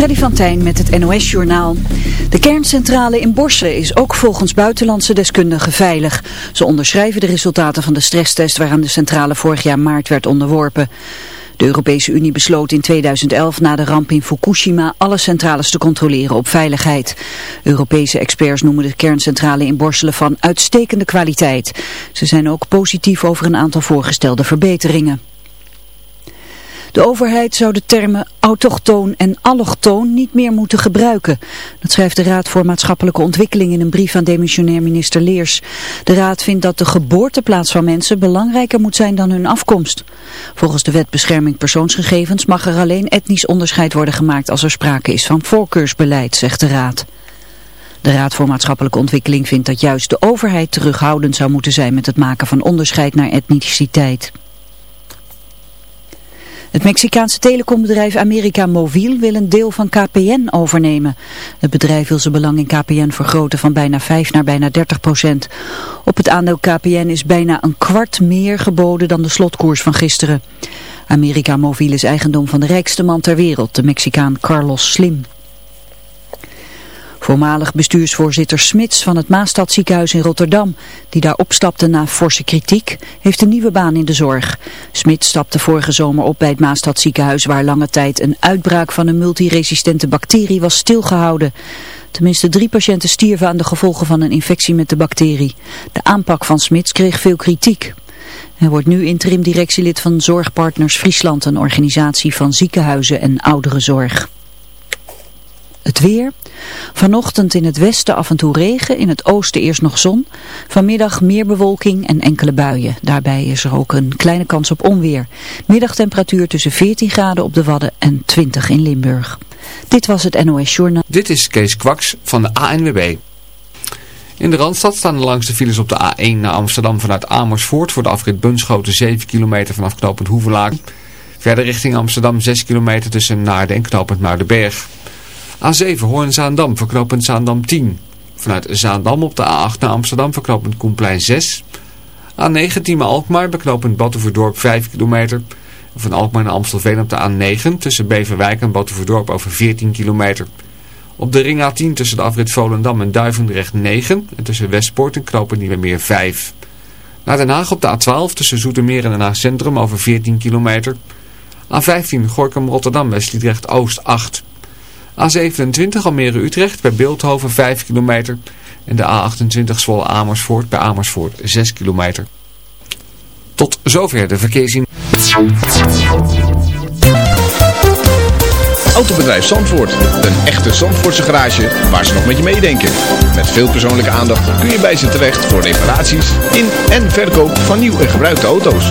Freddy van Tijn met het NOS-journaal. De kerncentrale in Borselen is ook volgens buitenlandse deskundigen veilig. Ze onderschrijven de resultaten van de stresstest waaraan de centrale vorig jaar maart werd onderworpen. De Europese Unie besloot in 2011 na de ramp in Fukushima alle centrales te controleren op veiligheid. Europese experts noemen de kerncentrale in Borselen van uitstekende kwaliteit. Ze zijn ook positief over een aantal voorgestelde verbeteringen. De overheid zou de termen autochtoon en allochtoon niet meer moeten gebruiken. Dat schrijft de Raad voor Maatschappelijke Ontwikkeling in een brief aan demissionair minister Leers. De Raad vindt dat de geboorteplaats van mensen belangrijker moet zijn dan hun afkomst. Volgens de wet bescherming persoonsgegevens mag er alleen etnisch onderscheid worden gemaakt als er sprake is van voorkeursbeleid, zegt de Raad. De Raad voor Maatschappelijke Ontwikkeling vindt dat juist de overheid terughoudend zou moeten zijn met het maken van onderscheid naar etniciteit. Het Mexicaanse telecombedrijf America Mobil wil een deel van KPN overnemen. Het bedrijf wil zijn belang in KPN vergroten van bijna 5 naar bijna 30 procent. Op het aandeel KPN is bijna een kwart meer geboden dan de slotkoers van gisteren. America Mobil is eigendom van de rijkste man ter wereld, de Mexicaan Carlos Slim. Voormalig bestuursvoorzitter Smits van het Maastadziekenhuis in Rotterdam, die daar opstapte na forse kritiek, heeft een nieuwe baan in de zorg. Smits stapte vorige zomer op bij het Maastadziekenhuis waar lange tijd een uitbraak van een multiresistente bacterie was stilgehouden. Tenminste drie patiënten stierven aan de gevolgen van een infectie met de bacterie. De aanpak van Smits kreeg veel kritiek. Hij wordt nu interim directielid van Zorgpartners Friesland, een organisatie van ziekenhuizen en ouderenzorg. Het weer. Vanochtend in het westen af en toe regen, in het oosten eerst nog zon. Vanmiddag meer bewolking en enkele buien. Daarbij is er ook een kleine kans op onweer. Middagtemperatuur tussen 14 graden op de Wadden en 20 in Limburg. Dit was het NOS Journaal. Dit is Kees Kwaks van de ANWB. In de Randstad staan de langste files op de A1 naar Amsterdam vanuit Amersfoort voor de afrit Bunschoten 7 kilometer vanaf knooppunt Hoevelaak. Verder richting Amsterdam 6 kilometer tussen Naarden en knooppunt Muidenberg. A7 Hoorn-Zaandam verknopend Zaandam 10. Vanuit Zaandam op de A8 naar Amsterdam verknopend Koenplein 6. A9 Tieme Alkmaar beknopend Battenverdorp 5 kilometer. Van Alkmaar naar Amstelveen op de A9 tussen Beverwijk en Battenverdorp over 14 kilometer. Op de ring A10 tussen de afrit Volendam en Duivendrecht 9 en tussen Westpoort en Knopen meer 5. Naar Den Haag op de A12 tussen Zoetermeer en Den Haag Centrum over 14 kilometer. A15 Gorkum Rotterdam Westliedrecht Oost 8. A27 Almere-Utrecht bij Beeldhoven 5 kilometer. En de A28 Zwolle Amersfoort bij Amersfoort 6 kilometer. Tot zover de verkeersin. Autobedrijf Zandvoort. Een echte Zandvoortse garage waar ze nog met je meedenken. Met veel persoonlijke aandacht kun je bij ze terecht voor reparaties in en verkoop van nieuw en gebruikte auto's.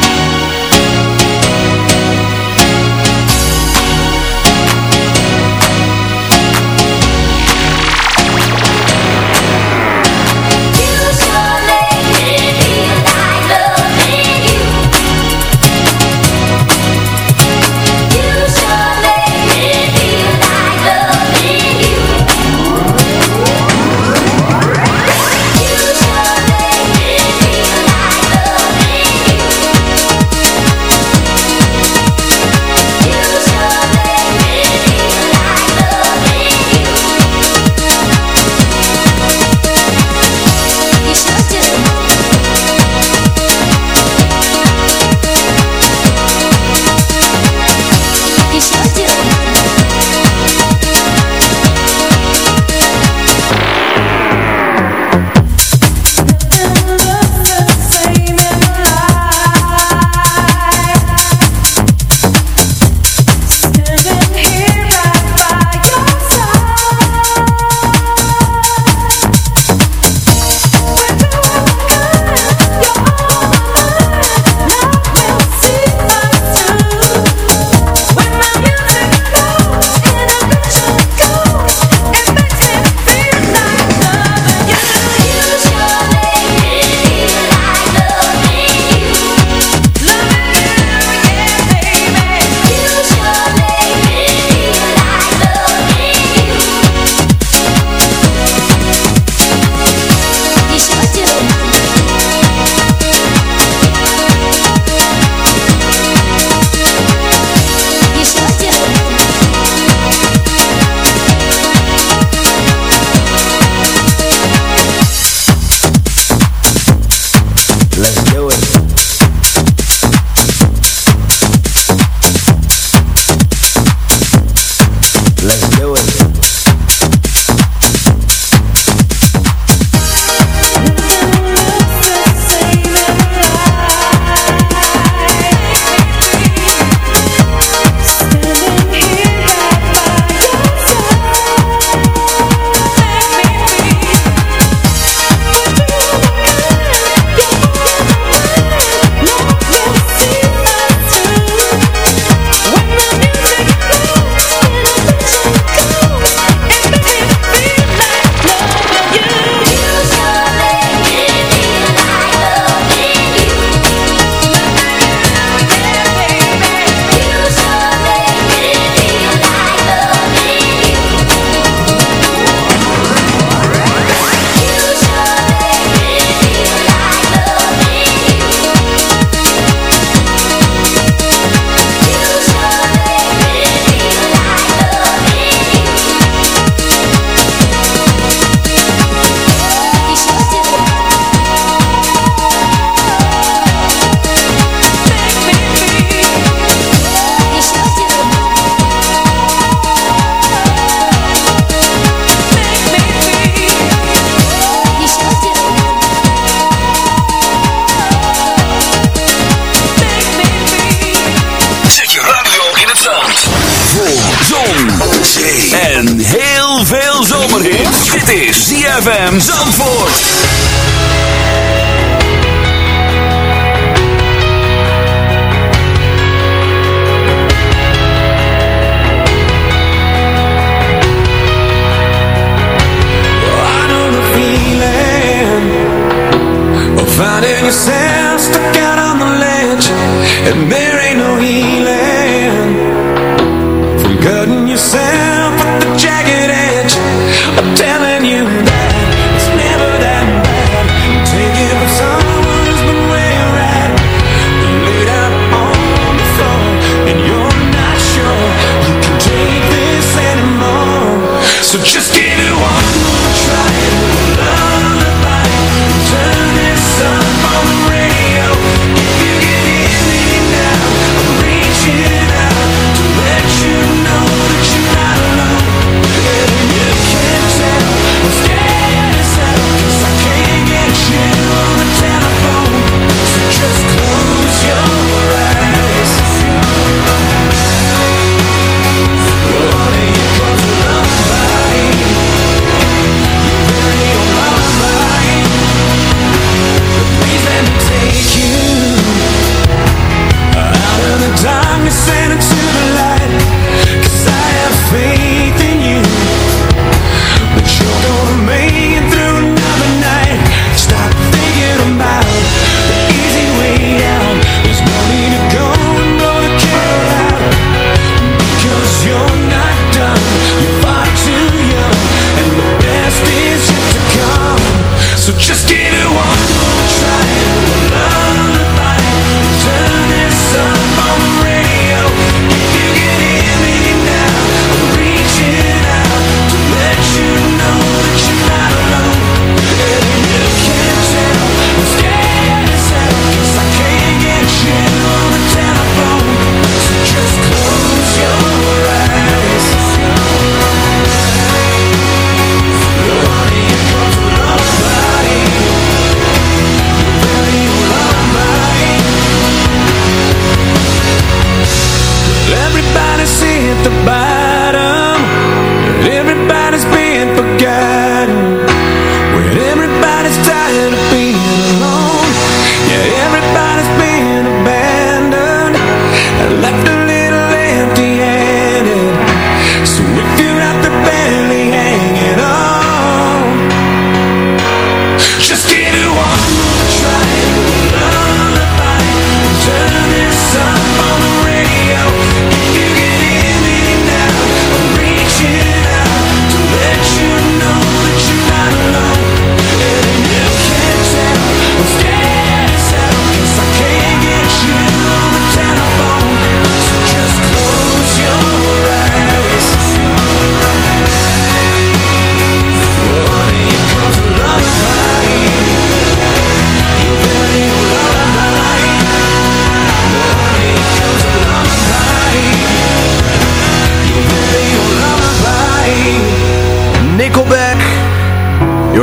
ZFM Zandvoort.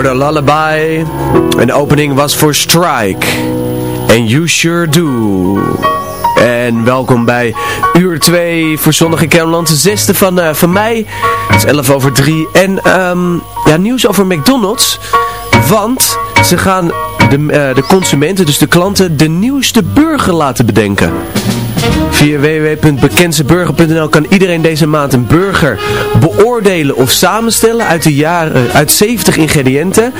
The lullaby. En de opening was voor Strike. En You Sure Do. En welkom bij uur 2 voor Zondag in. De zesde van, eh, van mei. Het is 11 over 3. En ehm, ja, nieuws over McDonald's. Want ze gaan de, eh, de consumenten, dus de klanten, de nieuwste burger laten bedenken. Via www.bekendseburger.nl kan iedereen deze maand een burger beoordelen of samenstellen uit, de jaren, uit 70 ingrediënten.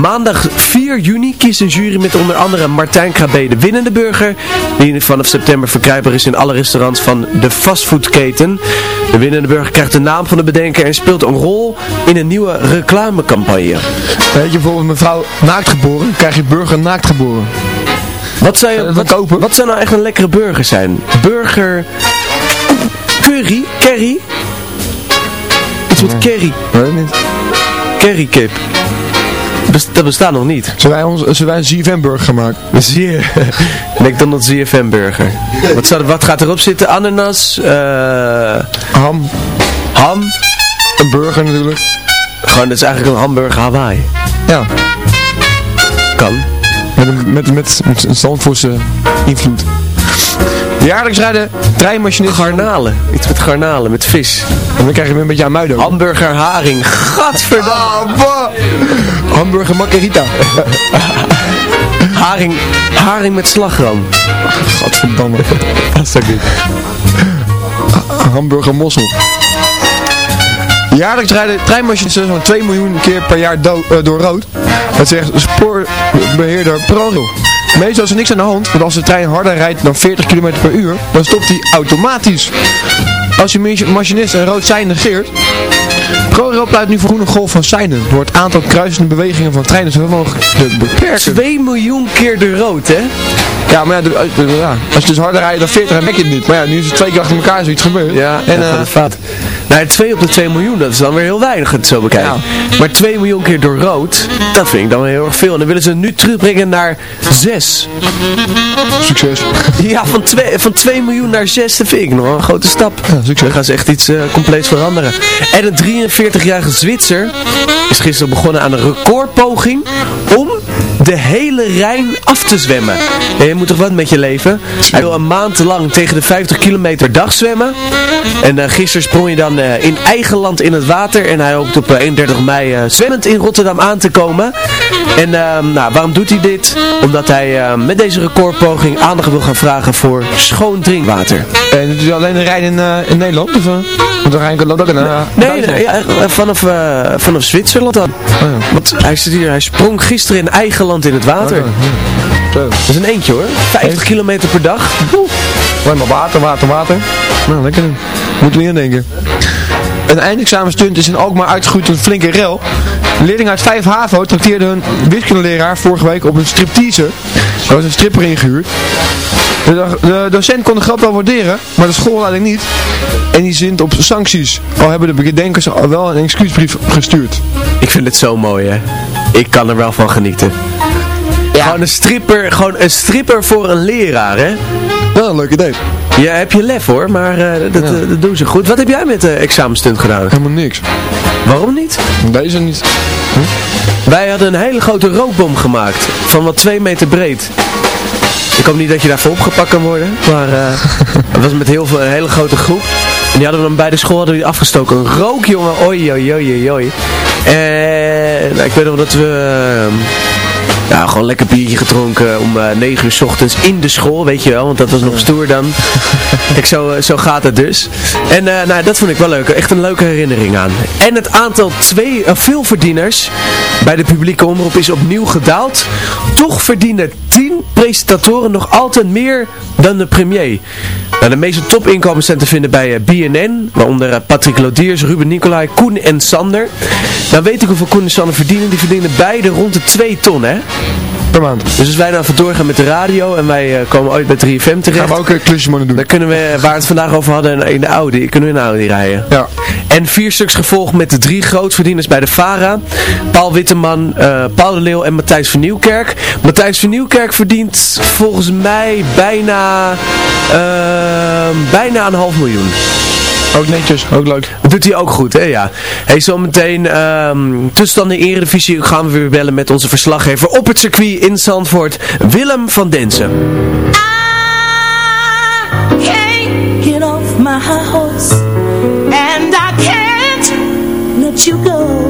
Maandag 4 juni kiest een jury met onder andere Martijn Krabbe de winnende burger, die vanaf september verkrijgbaar is in alle restaurants van de fastfoodketen. De winnende burger krijgt de naam van de bedenker en speelt een rol in een nieuwe reclamecampagne. Weet je, bijvoorbeeld mevrouw naakt geboren, krijg je burger naakt geboren. Wat zou, je, dat wat, kopen? wat zou nou echt een lekkere burger zijn? Burger... Curry? Curry? Iets met curry. Weet ik niet. Currykip. Bes- dat bestaat nog niet. Zullen wij, ons, zullen wij een ZFM burger gaan maken? Zie je? McDonald's ZFM burger. Wat, zou, wat gaat erop zitten? Ananas? eh, Ham, ham? een burger natuurlijk. Gewoon, dat is eigenlijk een hamburger Hawaii. Ja, Kan. Met met, met, met een Zandvoortse invloed. Jaarlijks rijden treinmachinisten... Garnalen. Iets met garnalen, met vis. En dan krijg je weer een beetje aan muiden. Hamburger haring. Gadverdamme. Ah. Hamburger margarita. Haring, haring met slagroom. Godverdamme. Dat is ook niet. Hamburger mossel. Jaarlijks rijden treinmachinisten zo'n 2 miljoen keer per jaar eh, door rood. Dat zegt spoorbeheerder ProRail. Meestal is er niks aan de hand, want als de trein harder rijdt dan 40 km per uur, dan stopt hij automatisch. Als je machi- machinist een rood sein negeert, ProRail pleit nu voor groene golf van seinen, door het aantal kruisende bewegingen van treinen zoveel mogelijk te beperken. 2 miljoen keer de rood, hè? Ja, maar ja, de- ja, als je dus harder rijdt dan 40, dan merk je het niet. Maar ja, nu is het twee keer achter elkaar zoiets gebeurd. Ja, en eh, het fout. Nou, 2 op de 2 miljoen, dat is dan weer heel weinig het zo bekijken. Maar 2 miljoen keer door rood, dat vind ik dan wel heel erg veel. En dan willen ze het nu terugbrengen naar 6. succes. Ja, van 2, van 2 miljoen naar 6, dat vind ik nog een grote stap. Ja, succes. Dan gaan ze echt iets eh, compleets veranderen. En een 43-jarige Zwitser is gisteren begonnen aan een recordpoging om de hele Rijn af te zwemmen. Ja, je moet toch wat met je leven? Hij wil een maand lang tegen de 50 kilometer dag zwemmen. En eh, gisteren sprong hij dan eh, in eigen land in het water. En hij hoopt op eh, 31 mei eh, zwemmend in Rotterdam aan te komen. En ehm, nou, waarom doet hij dit? Omdat hij eh, met deze recordpoging aandacht wil gaan vragen voor schoon drinkwater. En het is alleen een rijden in, in Nederland? Of, want dan rijden loopt ook in Nee, nee, ja, vanaf, vanaf Zwitserland dan. ja. Want hij, zit hier, hij sprong gisteren in eigen land in het water. Zo. Dat is een eentje hoor. 50 kilometer per dag. Alleen maar water, water, water. Nou, lekker. Moeten we indenken. Een eindexamenstunt is in Alkmaar uitgegroeid tot een flinke rel. Een leerling uit 5 HAVO trakteerde hun wiskundeleraar vorige week op een striptease. Er was een stripper ingehuurd. De, de docent kon de grap wel waarderen, maar de schoolleiding niet. En die zint op sancties. Al hebben de bedenkers al wel een excuusbrief gestuurd. Ik vind het zo mooi hè. Ik kan er wel van genieten. Gewoon een stripper, gewoon een stripper voor een leraar hè. Wel een leuk idee. Ja, heb je lef hoor, maar eh, dat, Ja. eh, dat doen ze goed. Wat heb jij met de examenstunt gedaan? Helemaal niks. Waarom niet? Deze niet. Wij hadden een hele grote rookbom gemaakt. Van wat 2 meter breed. Ik hoop niet dat je daarvoor opgepakt kan worden. Maar eh, het was met heel veel, een hele grote groep. En die hadden we dan bij de school hadden we die afgestoken. Een rook, jongen. Oi, oi, oi, oi, oi. En nou, ik weet nog dat we... eh, ja, gewoon lekker biertje gedronken om eh 9 uur 's ochtends in de school, weet je wel. Want dat was nog stoer dan. ik, zo, eh, zo gaat het dus. En eh, nou, dat vond ik wel leuk. Echt een leuke herinnering aan. En het aantal twee, eh, veelverdieners bij de publieke omroep is opnieuw gedaald. Toch verdienen 10 presentatoren nog altijd meer dan de premier. Nou, de meeste topinkomens zijn te vinden bij eh, BNN. Waaronder eh, Patrick Lodiers, Ruben Nicolai, Koen en Sander. Nou weet ik hoeveel Koen en Sander verdienen. Die verdienen beide rond de 2 ton, hè? Per maand. Dus als wij nou even doorgaan met de radio en wij eh, komen ooit bij 3FM Gaan terecht, we ook een klusje moeten doen. dan kunnen we, waar we het vandaag over hadden, in- in de Audi, kunnen we een Audi rijden. Ja. En vier stuks gevolgd met de drie grootverdieners bij de VARA. Paul Witteman, Paul de Leeuw en Matthijs van Nieuwkerk. Matthijs van Nieuwkerk verdient volgens mij bijna, ehm, bijna een half miljoen. Ook netjes, ook leuk. Dat doet hij ook goed, hè? Ja. Hey, zometeen ehm tussenstand in de Eredivisie gaan we weer bellen met onze verslaggever op het circuit in Zandvoort, Willem van Densen. can't get off my horse and I can't let you go.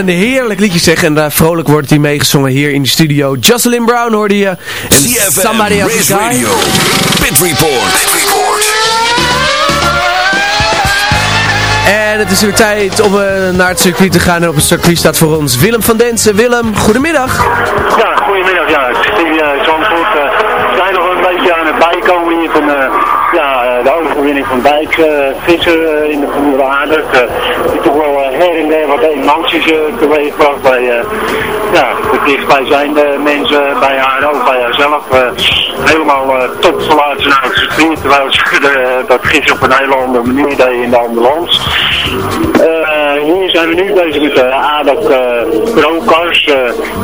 Een heerlijk liedje zeg. En uh, vrolijk wordt hij meegezongen hier in de studio. Jocelyn Brown hoorde je. En CFM, Somebody Else's Guy. Radio, Pit Report. Pit Report. En het is weer tijd om uh, naar het circuit te gaan. En op het circuit staat voor ons Willem van Densen. Willem, goedemiddag. Ja, goedemiddag. Ja, ik zit in uh, Zandvoort. Uh, we zijn nog een beetje aan het bijkomen hier van uh, ja, de overwinning van Dijk. Uh, Visser in de Formule A. Dus, die toch wel her en der wat emoties teweegbracht bij, ja, de dichtbijzijnde mensen, bij haar ook, bij haarzelf. helemaal top verlaten naar het. Terwijl ze dat gisteren op een hele andere manier deed in de ambulance. hier zijn we nu bezig met de ADAC Pro-cars.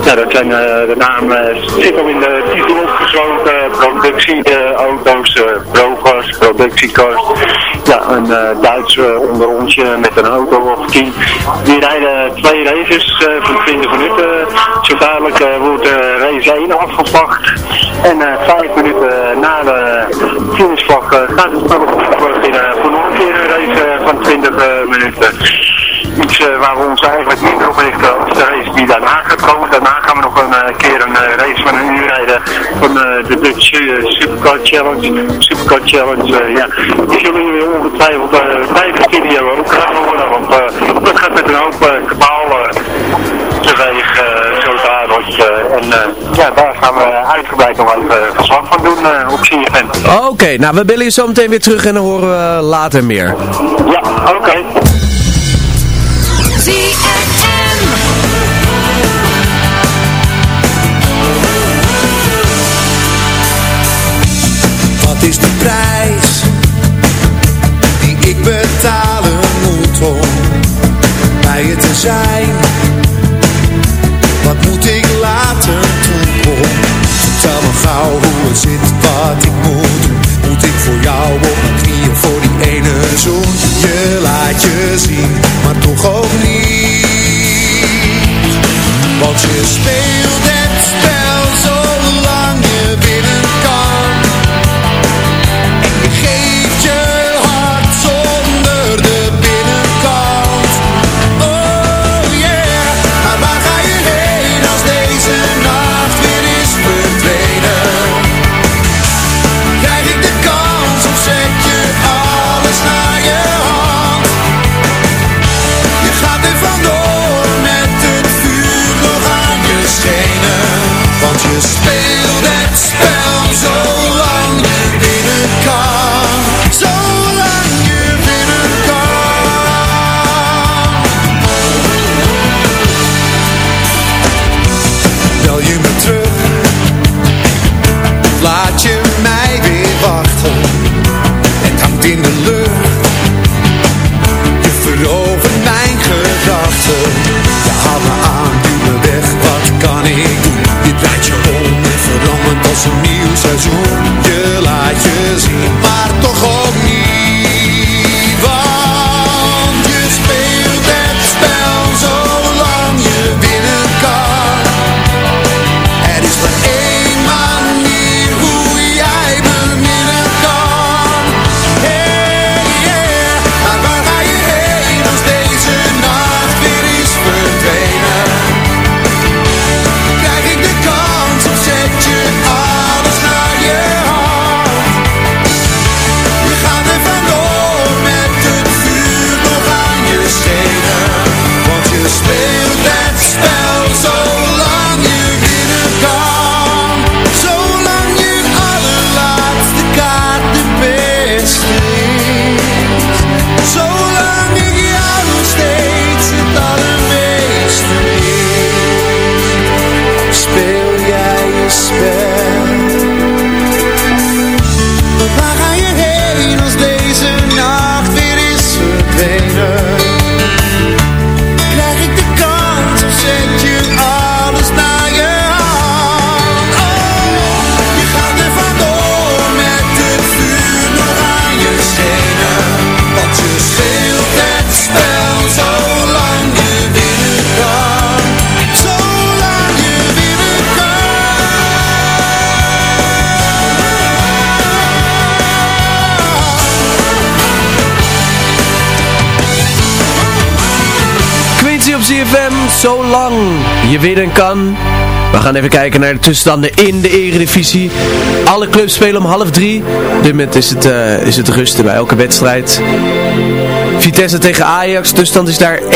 ja, dat zijn de naam zit al in de titel opgesloten. productieauto's, Pro-cars, productiecars. Ja, een Duits onder onsje met een auto of 10. Die rijden twee races van 20 minuten. Zo dadelijk wordt race 1 afgevlacht. En vijf minuten na de finishvlag gaat het nog voor nog een keer een race van 20 minuten. Iets waar we ons eigenlijk minder op richten als de race die daarna gaat komen. Daarna gaan we nog een keer een race van een uur rijden van de Dutch Supercar Challenge. Supercar Challenge, ja. Die zullen jullie ongetwijfeld bij de video ook gaan horen, want dat gaat met een hoop kabaal teweeg zo dadelijk. en ja, daar gaan we uitgebreid nog even verslag van doen op CFM. Oké, nou we bellen je zo meteen weer terug en dan horen we later meer. Ja, oké. Wat is de prijs die ik betalen moet om bij je te zijn? Wat moet ik laten doen om? Vertel me gauw hoe het zit, wat ik moet doen. Moet ik voor jou op mijn knieën voor die ene zoen? Je laat je zien, ZFM, zo lang je winnen kan. We gaan even kijken naar de tussenstanden in de eredivisie. Alle clubs spelen om half drie. Op dit moment is het, uh, is het rusten bij elke wedstrijd. Vitesse tegen Ajax, tussenstand is daar 1-1.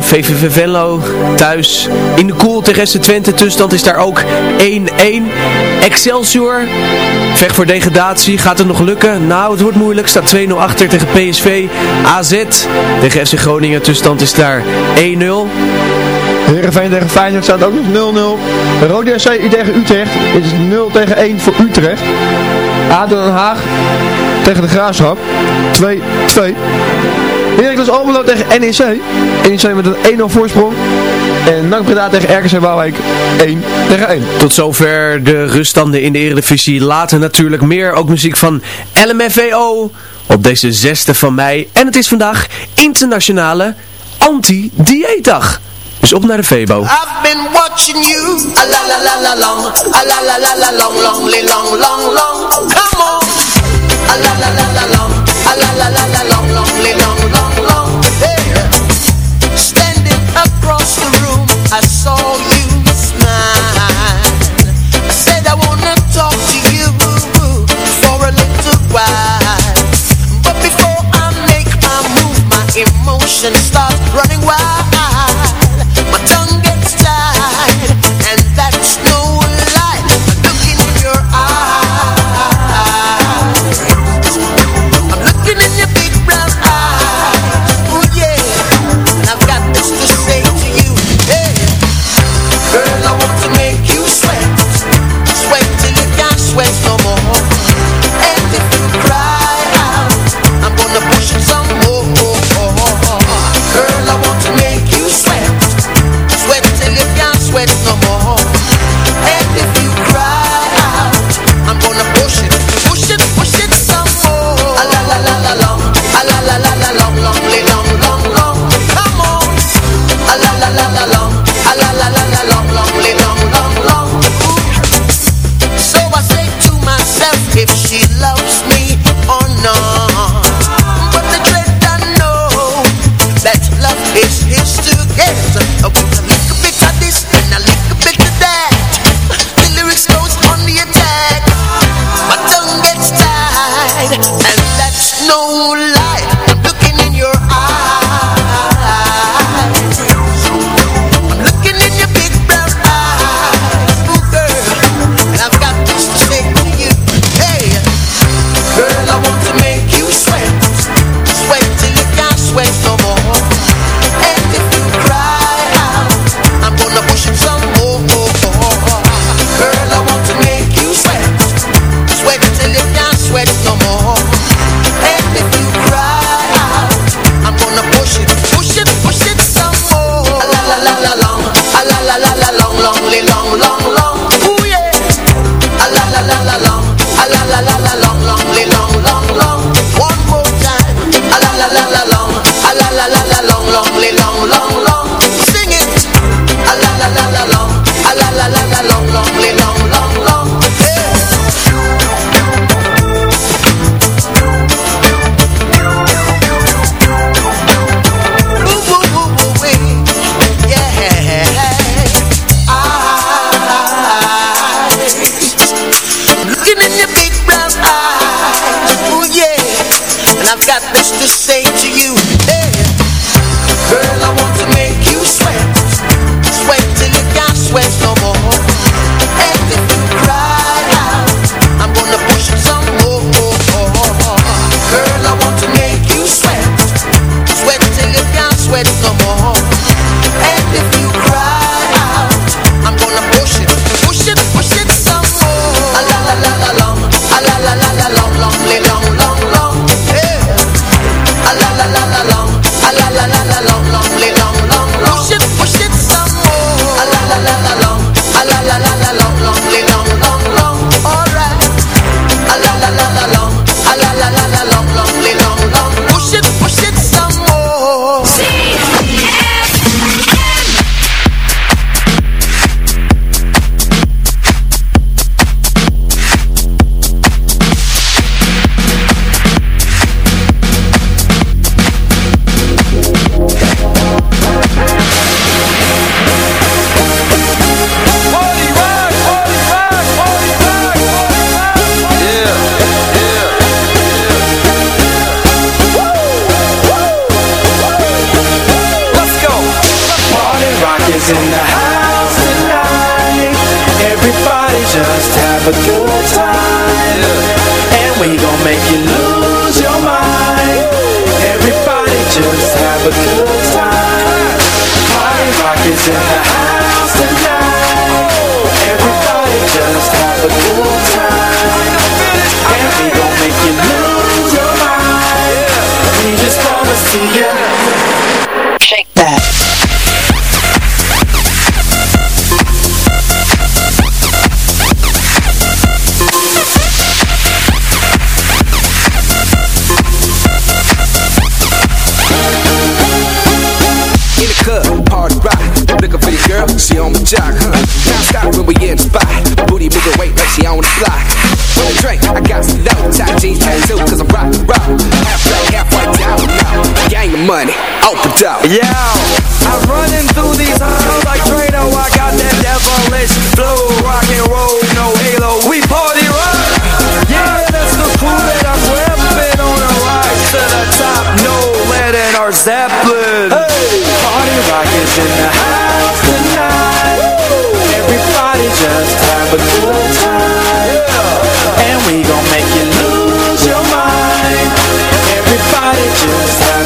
VVV Venlo thuis in de koel tegen SC Twente, tussenstand is daar ook 1-1. Excelsior, vecht voor degradatie, gaat het nog lukken? Nou, het wordt moeilijk, staat 2-0 achter tegen PSV. AZ tegen FC Groningen, tussenstand is daar 1-0. Heerenveen tegen Feyenoord staat ook nog 0-0. Rode SC tegen Utrecht is 0 tegen 1 voor Utrecht. ADO Den Haag tegen de Graafschap 2-2. Heracles Almelo tegen NEC. NEC met een 1-0 voorsprong. En NAC Breda tegen RKC Waalwijk 1 tegen 1. Tot zover de ruststanden in de Eredivisie. Later natuurlijk meer, ook muziek van LMFAO op deze 6e van mei. En het is vandaag internationale anti-dieetdag. Dus op naar de Febo. I've been watching you. A la la la la long. A la la la la long long long long long. Come on. A la. A la long long long long long. Hey. Standing across the room, I saw you smile. I said I wanna talk to you for a little while. But before I make my move, my emotions start running wild.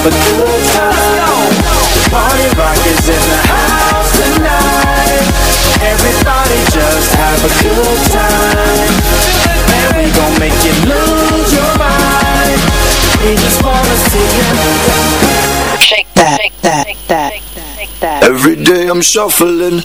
Have a good time. Party rock is in the house tonight. Everybody just have a good time. And we gon' make you lose your mind. We just wanna see you. Shake that. Shake that. Shake that. Shake that. Every day I'm. Shuffling,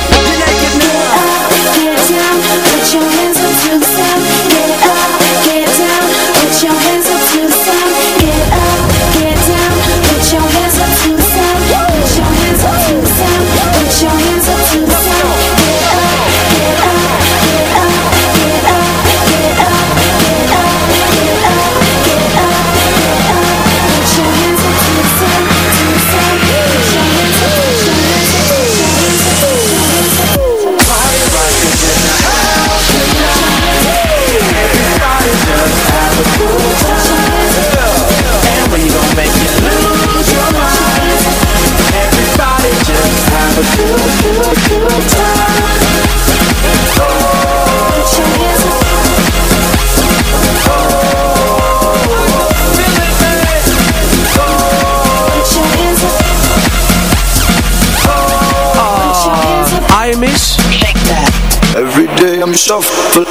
Every day I'm shuffling.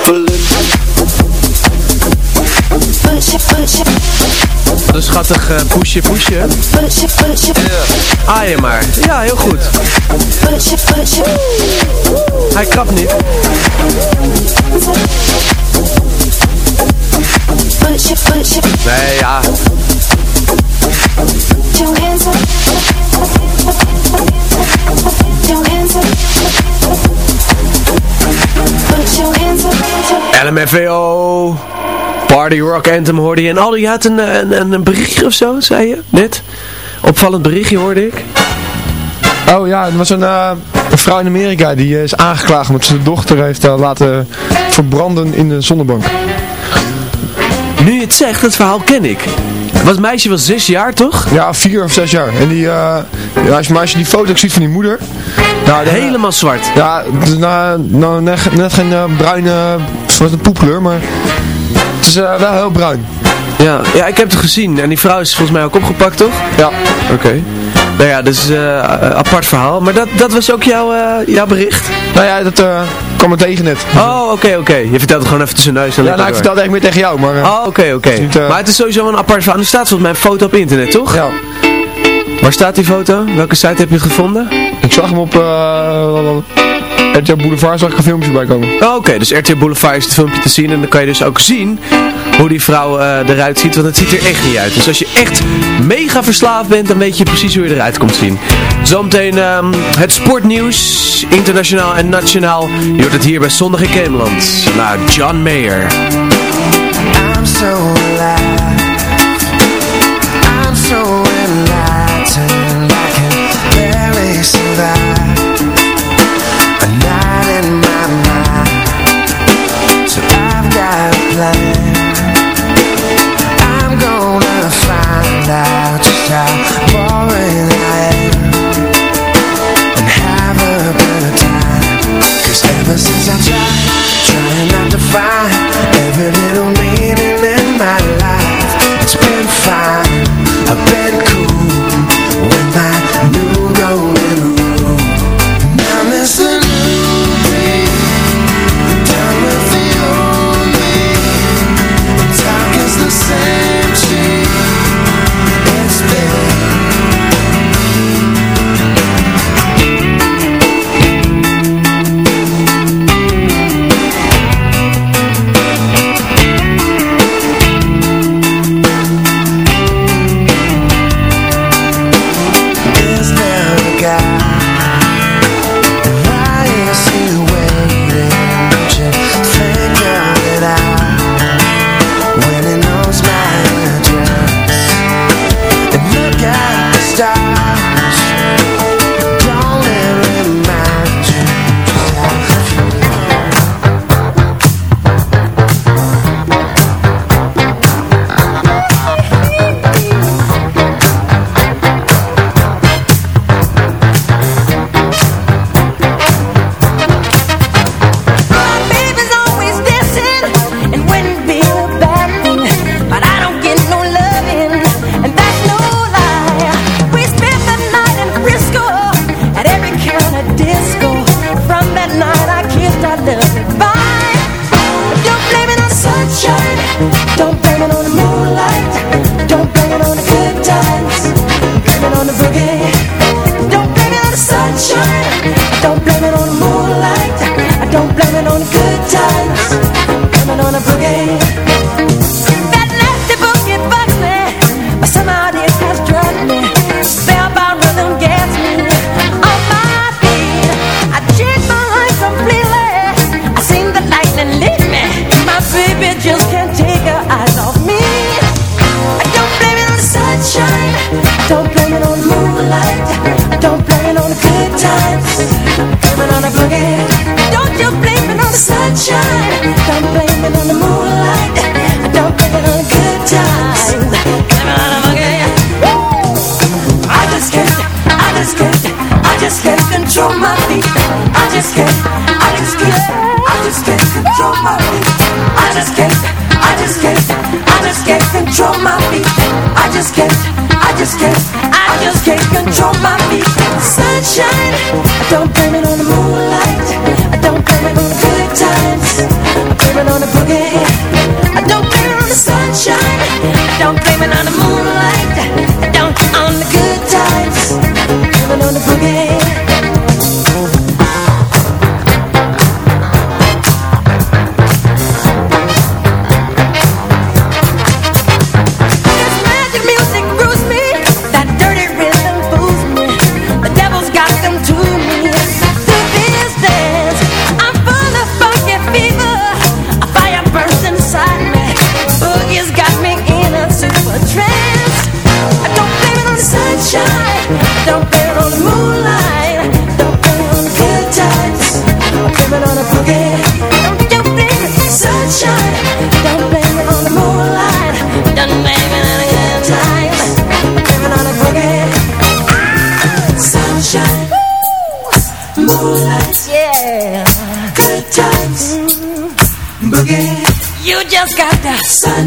Een schattig uh, poesje poesje. Yeah. Maar. Ja heel goed. Hij krabt niet. Nee ja. LMFAO. Party Rock Anthem hoorde je. En Aldi had een, een, een berichtje of zo, zei je net. Opvallend berichtje hoorde ik. Oh ja, er was een, eh, een vrouw in Amerika die eh, is aangeklaagd omdat ze de dochter heeft eh, laten verbranden in de zonnebank. Nu je het zegt, dat verhaal ken ik. Was het meisje was zes jaar, toch? Ja, vier of zes jaar. En die, eh, ja, als, je, maar als je die foto ziet van die moeder. Nou, dan- Helemaal zwart. Ja, nou, nou, net, net geen uh, bruine, wat een poepkleur, maar het is eh, wel heel bruin. Ja, ja, ik heb het gezien. En die vrouw is volgens mij ook opgepakt, toch? Ja. Oké. Nou ja, dus eh apart verhaal. Maar dat, dat was ook jouw, eh, jouw bericht? Nou ja, dat eh, kwam me tegen net. Oh, oké, oké. Je vertelt het gewoon even tussen neus en Ja, nou, ik vertelde eigenlijk meer tegen jou, maar... Oh, oké, oké. eh, Maar het is sowieso een apart verhaal. Er staat volgens mij een foto op internet, toch? Ja. Waar staat die foto? Welke site heb je gevonden? Ik zag hem op uh, RTL Boulevard, zag ik een filmpje bij komen. Oh, Oké, dus RTL Boulevard is het filmpje te zien en dan kan je dus ook zien hoe die vrouw eh, eruit ziet, want het ziet er echt niet uit. Dus als je echt mega verslaafd bent, dan weet je precies hoe je eruit komt zien. Zometeen ehm, het sportnieuws, internationaal en nationaal. Je hoort het hier bij Zondag in Kemeland. Nou, John Mayer. I'm so alive.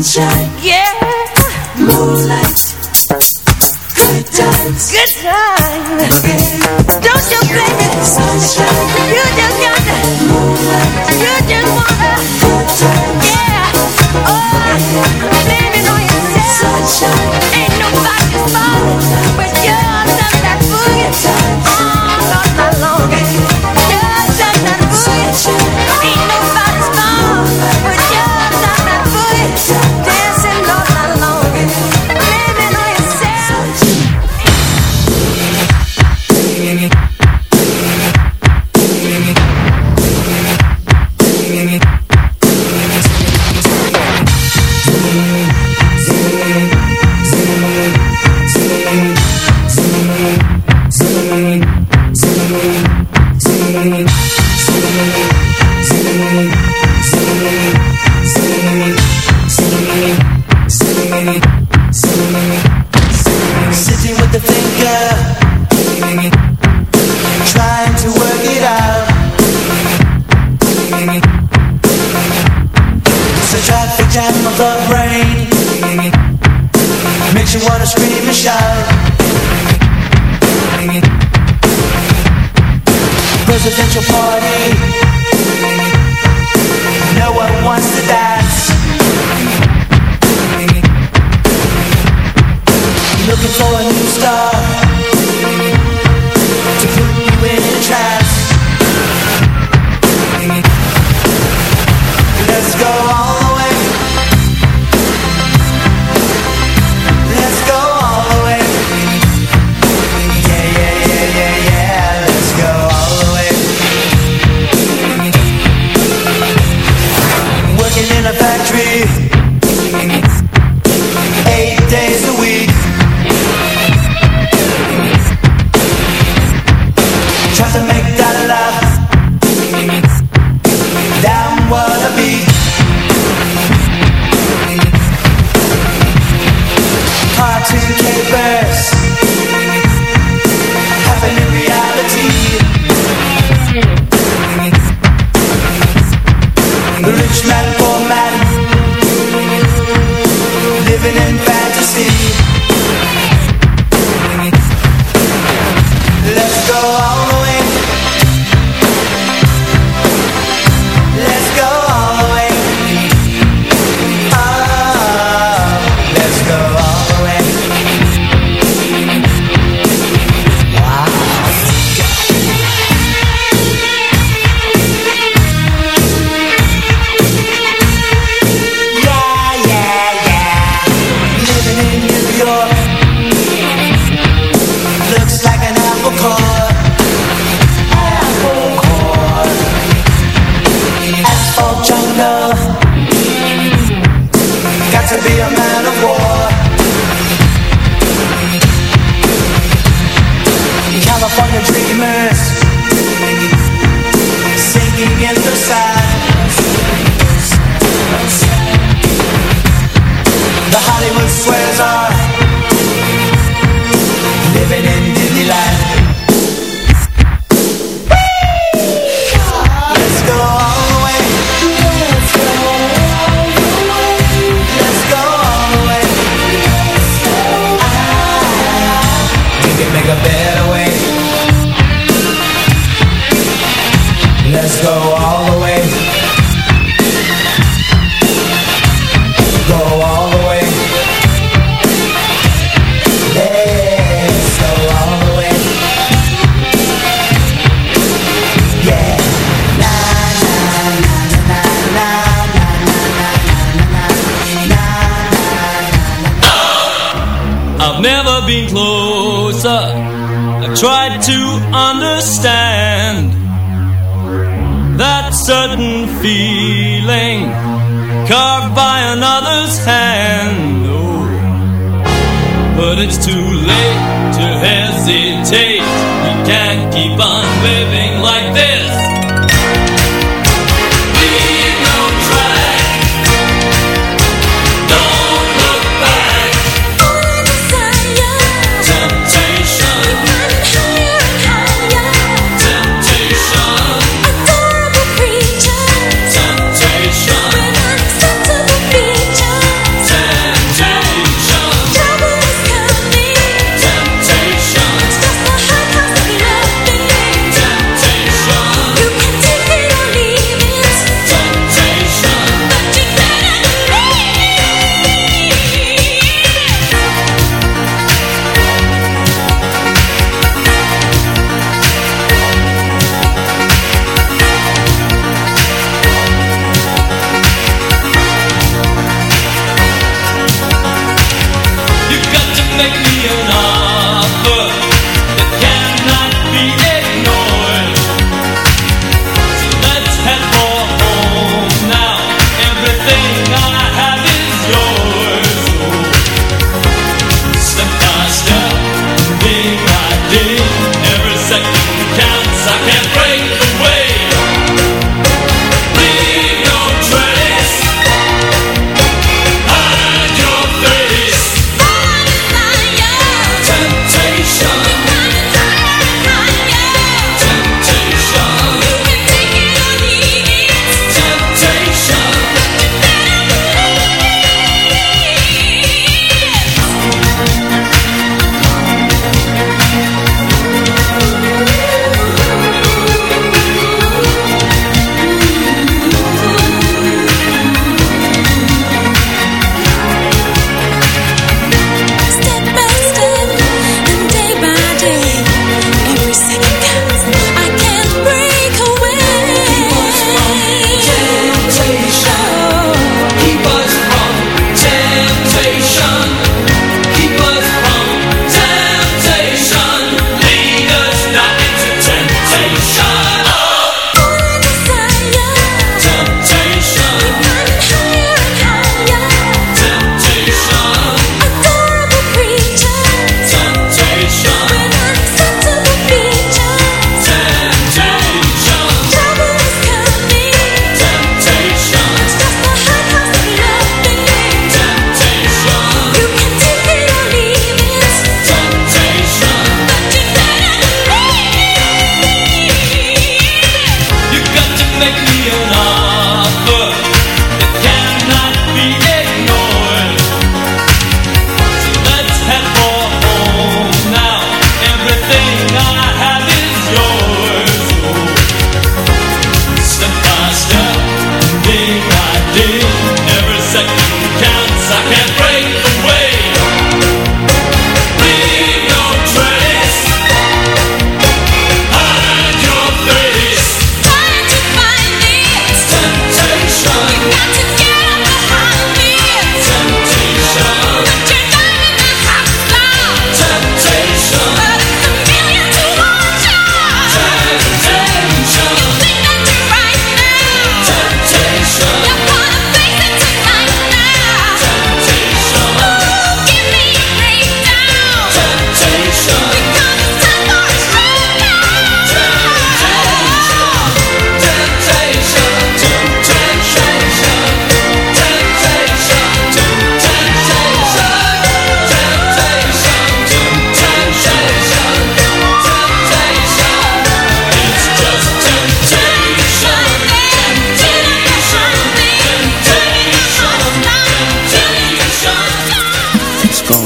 Sunshine. you wanna scream and shout. Presidential party. No one wants to dance. Looking for a new star.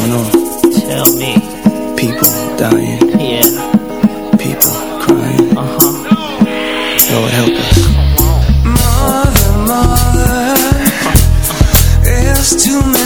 going on? Tell me. People dying. Yeah. People crying. Uh huh. Lord help us. Mother, mother, uh-huh. it's too much.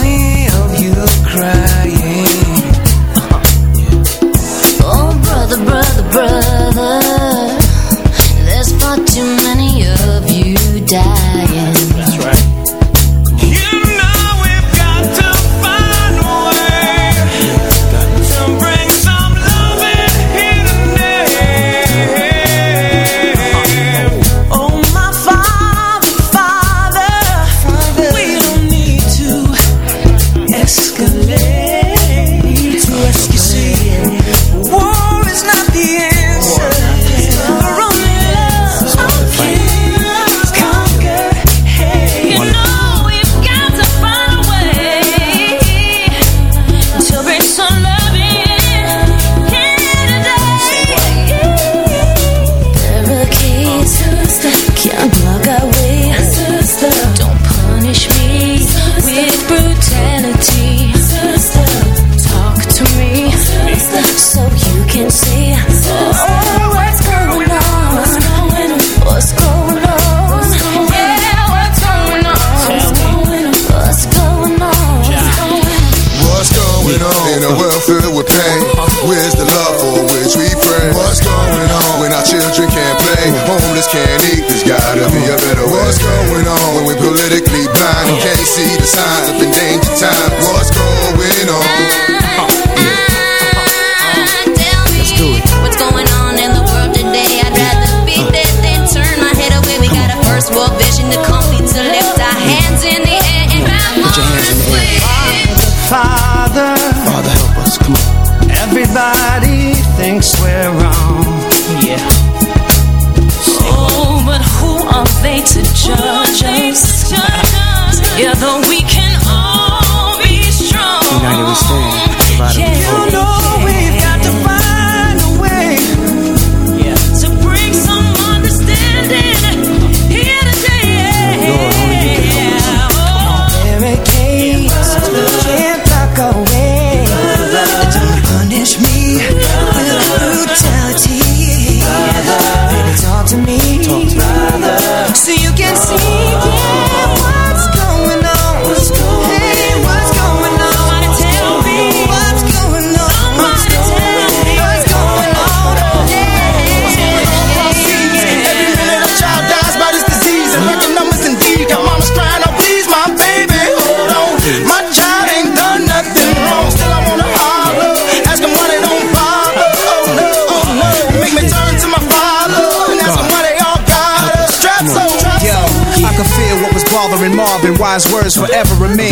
wise words forever remain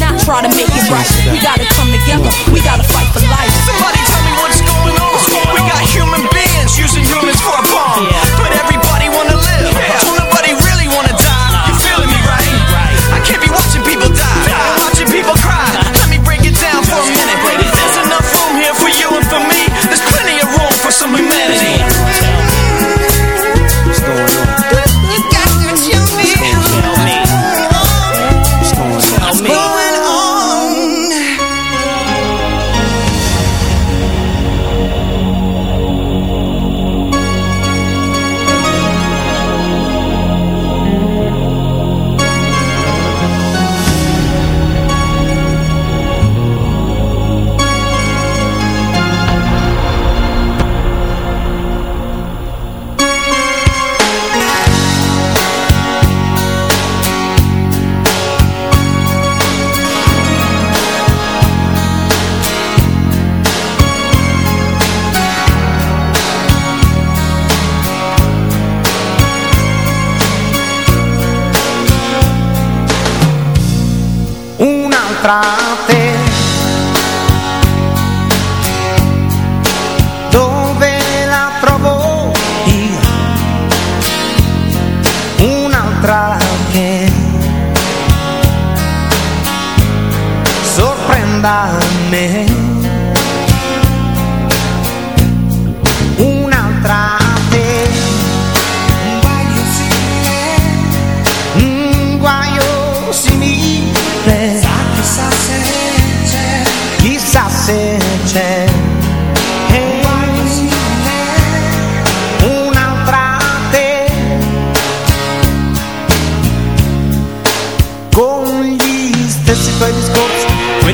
not try to make it right. We gotta come together, we gotta fight for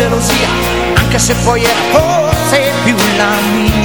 gelosia anche se poi era forse più la mia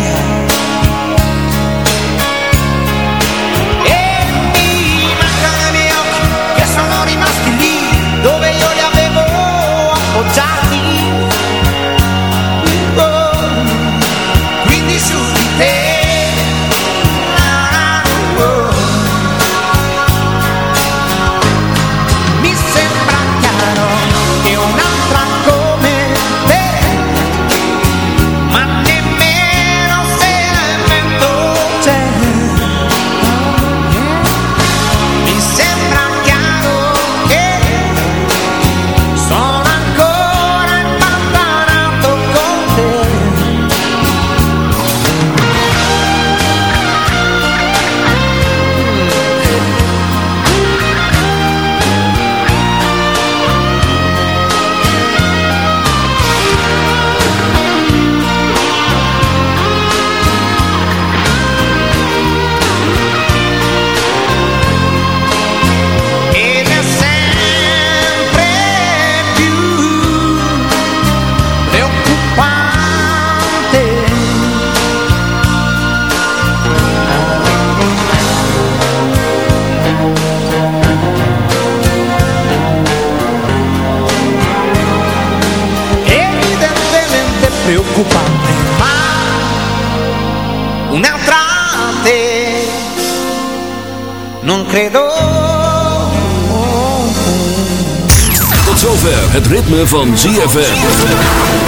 ritme van ZFM.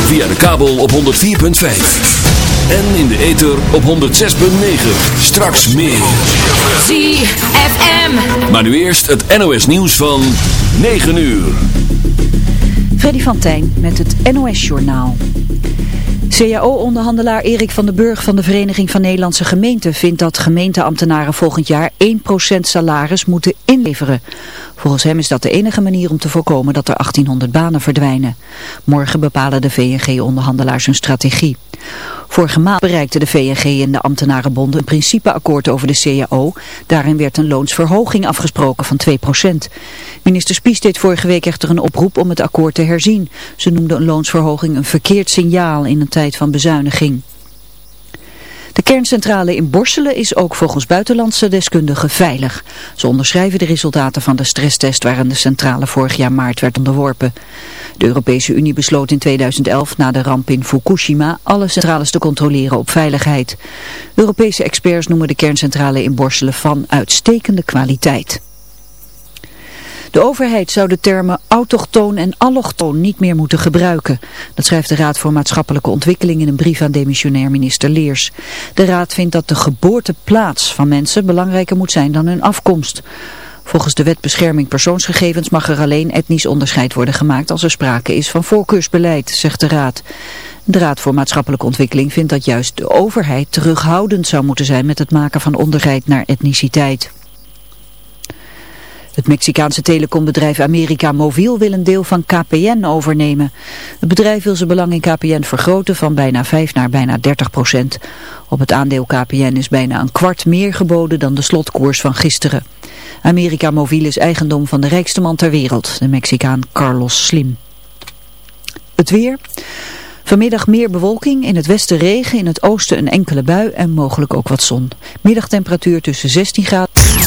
Via de kabel op 104.5. En in de ether op 106.9. Straks meer. ZFM. Maar nu eerst het NOS nieuws van 9 uur. Freddy van Tijn met het NOS-journaal. CAO-onderhandelaar Erik van den Burg van de Vereniging van Nederlandse Gemeenten vindt dat gemeenteambtenaren volgend jaar 1% salaris moeten inleveren. Volgens hem is dat de enige manier om te voorkomen dat er 1800 banen verdwijnen. Morgen bepalen de VNG-onderhandelaars hun strategie. Vorige maand bereikte de VNG en de ambtenarenbond een principeakkoord over de CAO. Daarin werd een loonsverhoging afgesproken van 2%. Minister Spies deed vorige week echter een oproep om het akkoord te herzien. Ze noemde een loonsverhoging een verkeerd signaal in een tijd van bezuiniging. De kerncentrale in Borselen is ook volgens buitenlandse deskundigen veilig. Ze onderschrijven de resultaten van de stresstest waaraan de centrale vorig jaar maart werd onderworpen. De Europese Unie besloot in 2011 na de ramp in Fukushima alle centrales te controleren op veiligheid. Europese experts noemen de kerncentrale in Borselen van uitstekende kwaliteit. De overheid zou de termen autochtoon en allochtoon niet meer moeten gebruiken. Dat schrijft de Raad voor Maatschappelijke Ontwikkeling in een brief aan demissionair minister Leers. De Raad vindt dat de geboorteplaats van mensen belangrijker moet zijn dan hun afkomst. Volgens de wet bescherming persoonsgegevens mag er alleen etnisch onderscheid worden gemaakt als er sprake is van voorkeursbeleid, zegt de Raad. De Raad voor Maatschappelijke Ontwikkeling vindt dat juist de overheid terughoudend zou moeten zijn met het maken van onderscheid naar etniciteit. Het Mexicaanse telecombedrijf America Mobiel wil een deel van KPN overnemen. Het bedrijf wil zijn belang in KPN vergroten van bijna 5 naar bijna 30 procent. Op het aandeel KPN is bijna een kwart meer geboden dan de slotkoers van gisteren. America Mobiel is eigendom van de rijkste man ter wereld, de Mexicaan Carlos Slim. Het weer... Vanmiddag meer bewolking, in het westen regen, in het oosten een enkele bui en mogelijk ook wat zon. Middagtemperatuur tussen 16 graden.